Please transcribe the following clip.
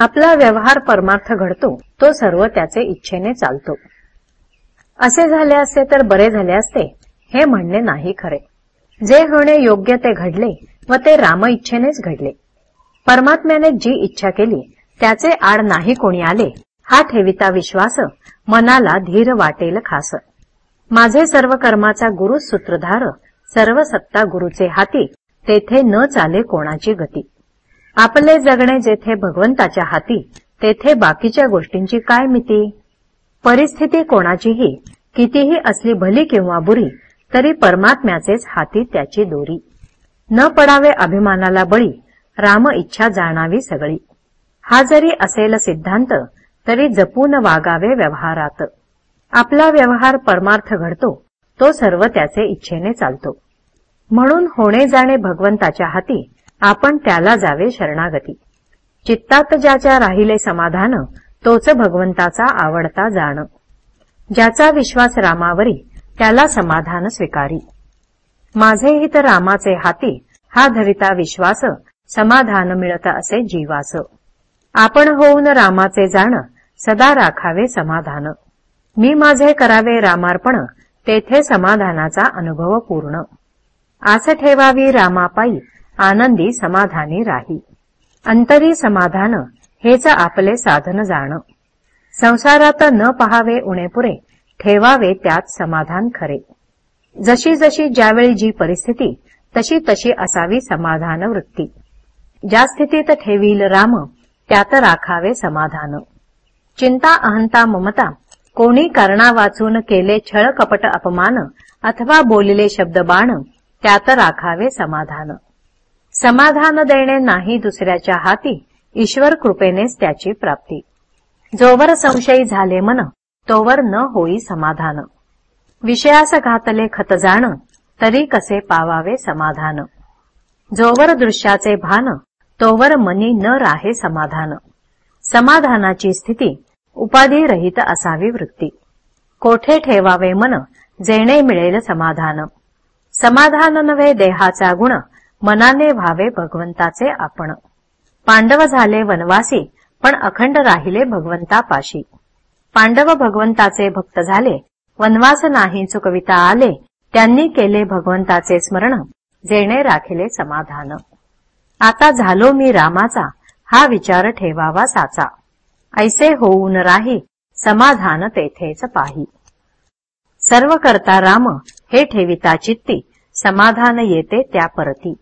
आपला व्यवहार परमार्थ घडतो तो सर्व त्याचे इच्छेने चालतो. असे झाले असते तर बरे झाले असते हे म्हणणे नाही खरे. जे होणे योग्य ते घडले व ते राम इच्छेनेच घडले. परमात्म्याने जी इच्छा केली त्याचे आड नाही कोणी आले हा ठेविता विश्वास मनाला धीर वाटेल खास. माझे सर्व कर्माचा गुरु सूत्रधार सर्व सत्ता गुरुचे हाती तेथे न चाले कोणाची गती. आपले जगणे जेथे भगवंताच्या हाती तेथे बाकीच्या गोष्टींची काय मिती? परिस्थिती कोणाचीही कितीही असली भली किंवा बुरी तरी परमात्म्याचेच हाती त्याची दोरी. न पडावे अभिमानाला बळी राम इच्छा जाणावी सगळी. हा जरी असेल सिद्धांत तरी जपून वागावे व्यवहारात. आपला व्यवहार परमार्थ घडतो तो सर्व त्याचे इच्छेने चालतो. म्हणून होणे जाणे भगवंताच्या हाती आपण त्याला जावे शरणागती. चित्तात ज्याच्या राहिले समाधान तोच भगवंताचा आवडता जाण. ज्याचा विश्वास रामावरी त्याला समाधान स्वीकारी. माझे हित रामाचे हाती हा धरिता विश्वास समाधान मिळत असे जीवास. आपण होऊन रामाचे जाण सदा राखावे समाधान. मी माझे करावे रामार्पण तेथे समाधानाचा अनुभव पूर्ण. आस ठेवावी रामापायी आनंदी समाधानी राही. अंतरी समाधान हेच आपले साधन जाण. संसारात न पहावे उणेपुरे ठेवावे त्यात समाधान खरे. जशी जशी ज्यावेळी जी परिस्थिती तशी तशी असावी समाधान वृत्ती. ज्या स्थितीत ठेवील राम त्यात राखावे समाधान. चिंता अहंता ममता कोणी कारणा वाचून केले छळ कपट अपमान अथवा बोलले शब्द बाण त्यात राखावे समाधान. समाधान देणे नाही दुसऱ्याच्या हाती ईश्वर कृपेनेच त्याची प्राप्ती. जोवर संशयी झाले मन तोवर न होई समाधान. विषयास घातले खत जाण तरी कसे पावावे समाधान? जोवर दृश्याचे भान तोवर मनी न राहे समाधान. समाधानाची स्थिती उपाधिरहित असावी वृत्ती. कोठे ठेवावे मन जेणे मिळेल समाधान. समाधान नव्हे देहाचा गुण मनाने व्हावे भगवंताचे आपण. पांडव झाले वनवासी पण अखंड राहिले भगवंतापाशी. पांडव भगवंताचे भक्त झाले वनवास नाही चुकविता आले त्यांनी केले भगवंताचे स्मरण जेणे राखिले समाधान. आता झालो मी रामाचा हा विचार ठेवावा साचा. ऐसे होऊन राही समाधान तेथेच पाही. सर्व करता राम हे ठेविता चित्ती समाधान येते त्या परती.